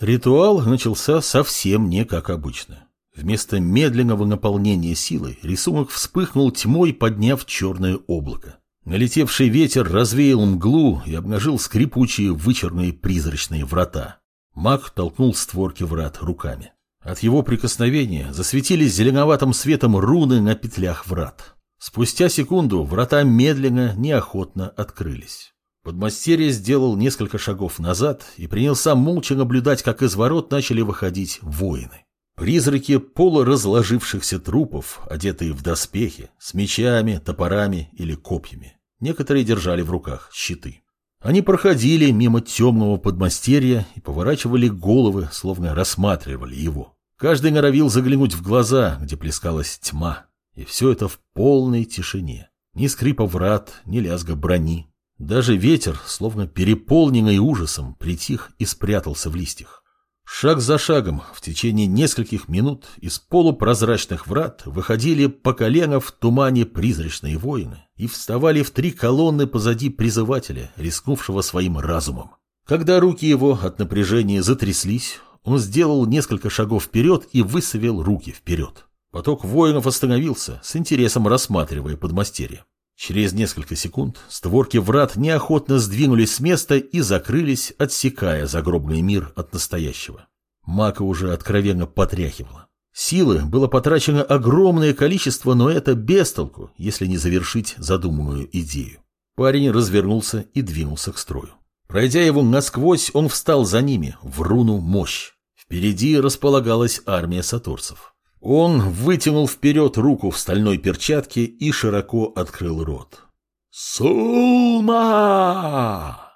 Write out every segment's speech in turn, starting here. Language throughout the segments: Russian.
Ритуал начался совсем не как обычно. Вместо медленного наполнения силой рисунок вспыхнул тьмой, подняв черное облако. Налетевший ветер развеял мглу и обнажил скрипучие вычерные призрачные врата. Маг толкнул створки врат руками. От его прикосновения засветились зеленоватым светом руны на петлях врат. Спустя секунду врата медленно, неохотно открылись. Подмастерье сделал несколько шагов назад и принялся молча наблюдать, как из ворот начали выходить воины. Призраки полуразложившихся трупов, одетые в доспехи, с мечами, топорами или копьями. Некоторые держали в руках щиты. Они проходили мимо темного подмастерья и поворачивали головы, словно рассматривали его. Каждый норовил заглянуть в глаза, где плескалась тьма. И все это в полной тишине. Ни скрипа врат, ни лязга брони. Даже ветер, словно переполненный ужасом, притих и спрятался в листьях. Шаг за шагом в течение нескольких минут из полупрозрачных врат выходили по колено в тумане призрачные воины и вставали в три колонны позади призывателя, рискнувшего своим разумом. Когда руки его от напряжения затряслись, он сделал несколько шагов вперед и высовел руки вперед. Поток воинов остановился, с интересом рассматривая подмастерье. Через несколько секунд створки врат неохотно сдвинулись с места и закрылись, отсекая загробный мир от настоящего. Мака уже откровенно потряхивала. Силы было потрачено огромное количество, но это без толку, если не завершить задуманную идею. Парень развернулся и двинулся к строю. Пройдя его насквозь, он встал за ними, в руну мощь. Впереди располагалась армия сатурцев. Он вытянул вперед руку в стальной перчатке и широко открыл рот. «Сулма!»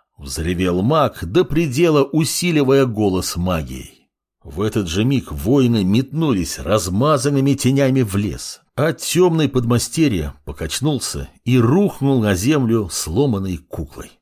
— взревел маг, до предела усиливая голос магией. В этот же миг воины метнулись размазанными тенями в лес, а темный подмастерье покачнулся и рухнул на землю сломанной куклой.